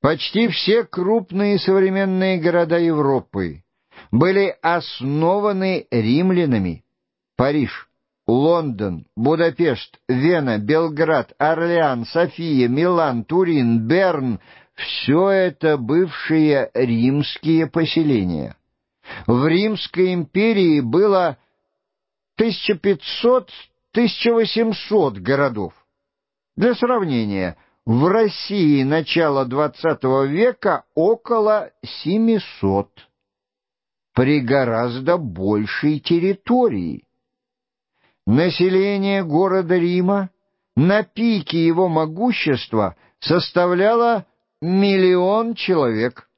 Почти все крупные современные города Европы были основаны римлянами. Париж, Лондон, Будапешт, Вена, Белград, Орлеан, София, Милан, Турин, Берн — все это бывшие римские поселения. В Римской империи было 1500-1800 городов. Для сравнения — в России начала XX века около 700 при гораздо большей территории. Население города Рима на пике его могущества составляло миллион человек.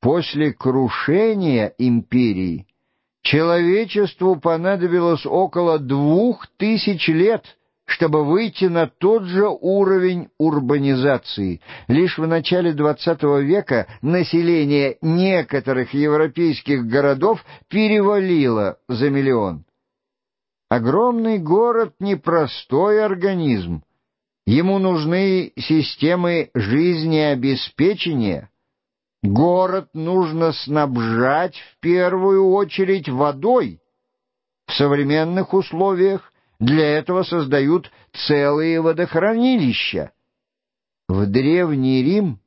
После крушения империи человечеству понадобилось около двух тысяч лет — чтобы выйти на тот же уровень урбанизации. Лишь в начале XX века население некоторых европейских городов перевалило за миллион. Огромный город — непростой организм. Ему нужны системы жизнеобеспечения. Город нужно снабжать в первую очередь водой. В современных условиях для этого создают целые водохранилища. В Древний Рим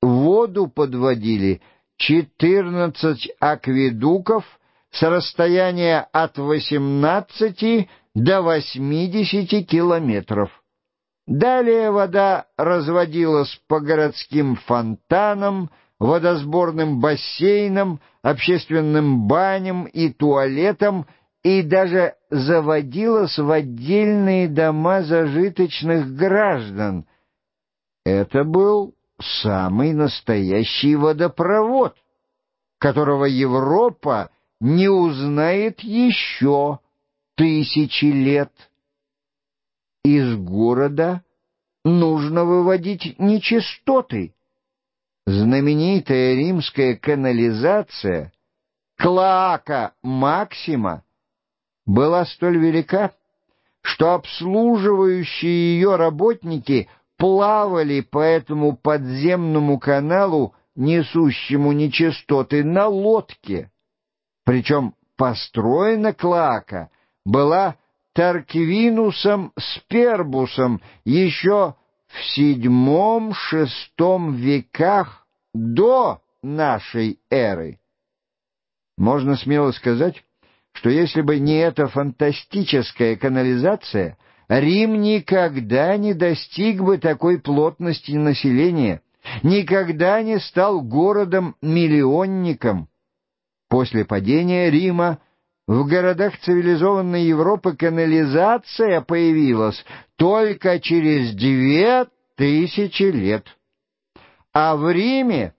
воду подводили 14 акведуков с расстояния от 18 до 80 километров. Далее вода разводилась по городским фонтанам, водосборным бассейнам, общественным баням и туалетам и даже заводилась в отдельные дома зажиточных граждан. Это был самый настоящий водопровод, которого Европа не узнает еще тысячи лет. Из города нужно выводить нечистоты. Знаменитая римская канализация, клоака Максима, была столь велика, что обслуживающие ее работники плавали по этому подземному каналу, несущему нечистоты, на лодке. Причем построена клака была Тарквинусом Спербусом еще в седьмом-шестом веках до нашей эры. Можно смело сказать, что если бы не эта фантастическая канализация, Рим никогда не достиг бы такой плотности населения, никогда не стал городом-миллионником. После падения Рима в городах цивилизованной Европы канализация появилась только через две тысячи лет. А в Риме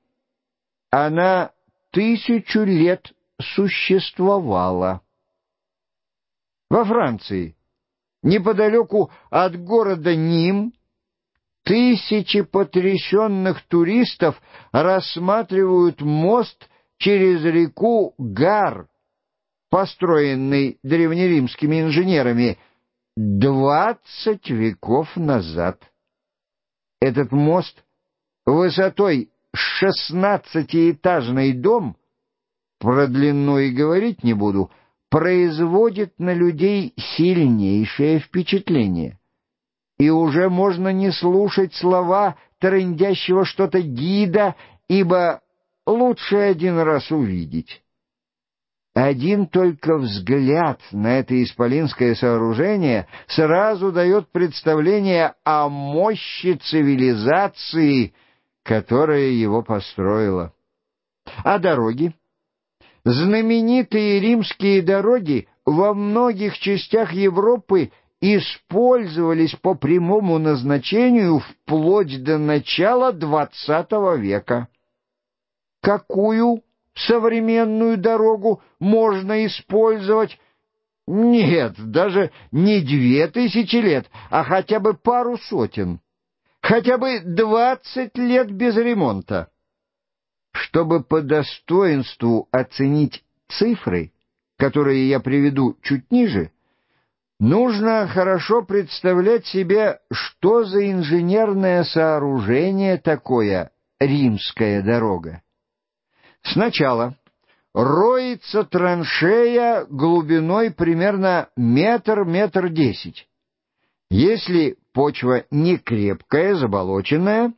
она тысячу лет существовала. Во Франции, неподалеку от города Ним, тысячи потрясенных туристов рассматривают мост через реку Гар, построенный древнеримскими инженерами двадцать веков назад. Этот мост высотой шестнадцатиэтажный дом, про длину и говорить не буду — производит на людей сильнейшее впечатление. И уже можно не слушать слова трындящего что-то гида, ибо лучше один раз увидеть. Один только взгляд на это исполинское сооружение сразу дает представление о мощи цивилизации, которая его построила. А дороги? Знаменитые римские дороги во многих частях Европы использовались по прямому назначению вплоть до начала XX века. Какую современную дорогу можно использовать? Нет, даже не две тысячи лет, а хотя бы пару сотен. Хотя бы двадцать лет без ремонта. Чтобы по достоинству оценить цифры, которые я приведу чуть ниже, нужно хорошо представлять себе, что за инженерное сооружение такое римская дорога? Сначала роется траншея глубиной примерно метр-метр десять. Если почва не крепкая, заболоченная,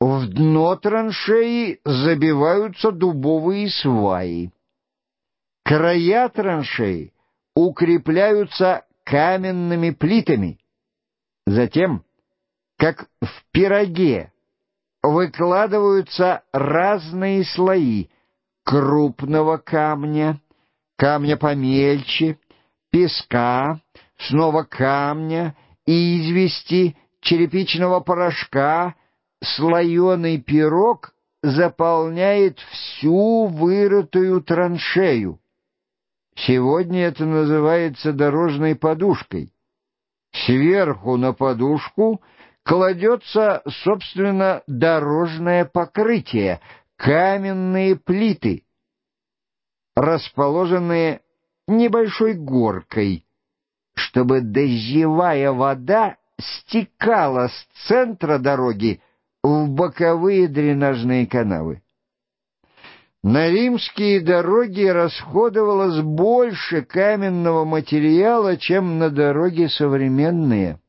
в дно траншеи забиваются дубовые сваи. Края траншеи укрепляются каменными плитами. Затем, как в пироге, выкладываются разные слои крупного камня, камня помельче, песка, снова камня, извести, черепичного порошка, слоеный пирог заполняет всю вырытую траншею. Сегодня это называется дорожной подушкой. Сверху на подушку кладется, собственно, дорожное покрытие, каменные плиты, расположенные небольшой горкой, чтобы дождевая вода стекала с центра дороги в боковые дренажные канавы. На римские дороги расходовалось больше каменного материала, чем на дороги современные.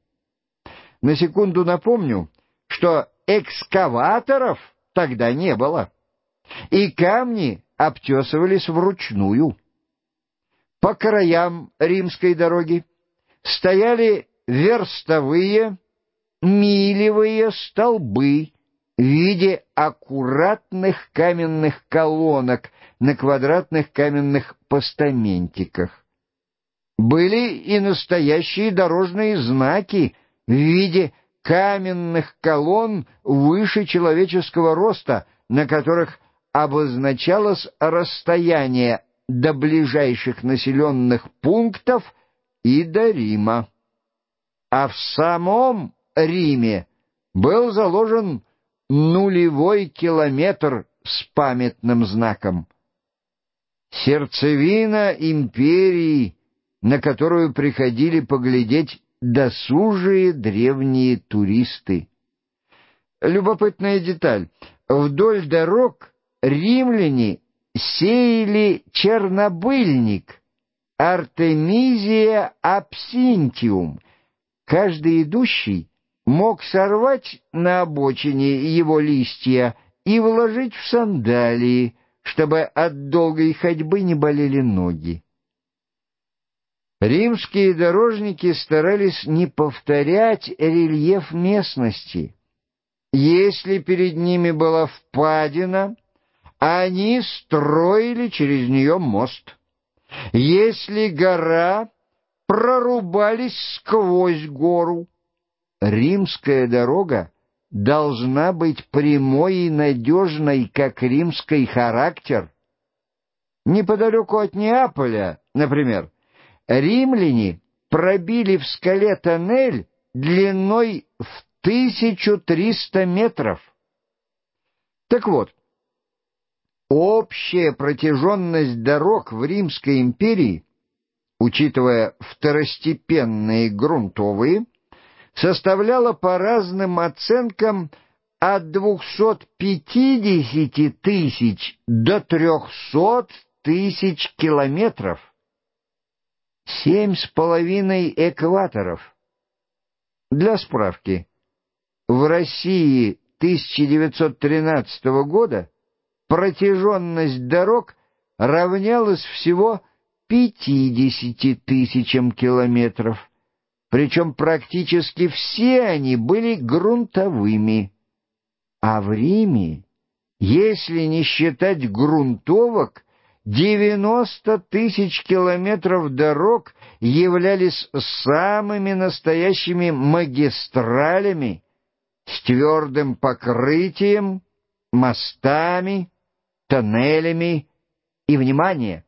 На секунду напомню, что экскаваторов тогда не было, и камни обтесывались вручную. По краям римской дороги стояли верстовые, милевые столбы, в виде аккуратных каменных колонок на квадратных каменных постаментиках. Были и настоящие дорожные знаки в виде каменных колонн выше человеческого роста, на которых обозначалось расстояние до ближайших населенных пунктов и до Рима. А в самом Риме был заложен нулевой километр с памятным знаком. Сердцевина империи, на которую приходили поглядеть досужие древние туристы. Любопытная деталь. Вдоль дорог римляне сеяли чернобыльник, Артемизия абсинтиум. Каждый идущий мог сорвать на обочине его листья и вложить в сандалии, чтобы от долгой ходьбы не болели ноги. Римские дорожники старались не повторять рельеф местности. Если перед ними была впадина, они строили через нее мост. Если гора, прорубались сквозь гору. Римская дорога должна быть прямой и надежной, как римский характер. Неподалеку от Неаполя, например, римляне пробили в скале тоннель длиной в 1300 метров. Так вот, общая протяженность дорог в Римской империи, учитывая второстепенные грунтовые, составляла по разным оценкам от 250 тысяч до 300 тысяч километров. Семь с половиной экваторов. Для справки, в России 1913 года протяженность дорог равнялась всего 50 тысячам километров причем практически все они были грунтовыми. А в Риме, если не считать грунтовок, 90 тысяч километров дорог являлись самыми настоящими магистралями с твердым покрытием, мостами, тоннелями и, внимание,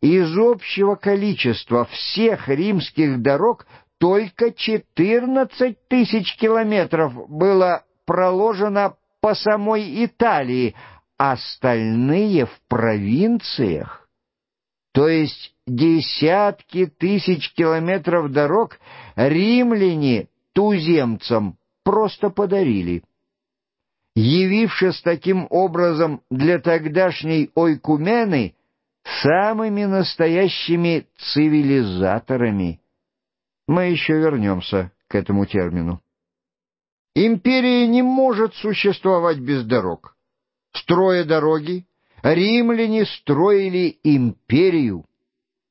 из общего количества всех римских дорог только 14 тысяч километров было проложено по самой Италии, остальные в провинциях. То есть десятки тысяч километров дорог римляне туземцам просто подарили. Явившись таким образом для тогдашней ойкумены самыми настоящими цивилизаторами. Мы еще вернемся к этому термину. Империя не может существовать без дорог. Строя дороги, римляне строили империю.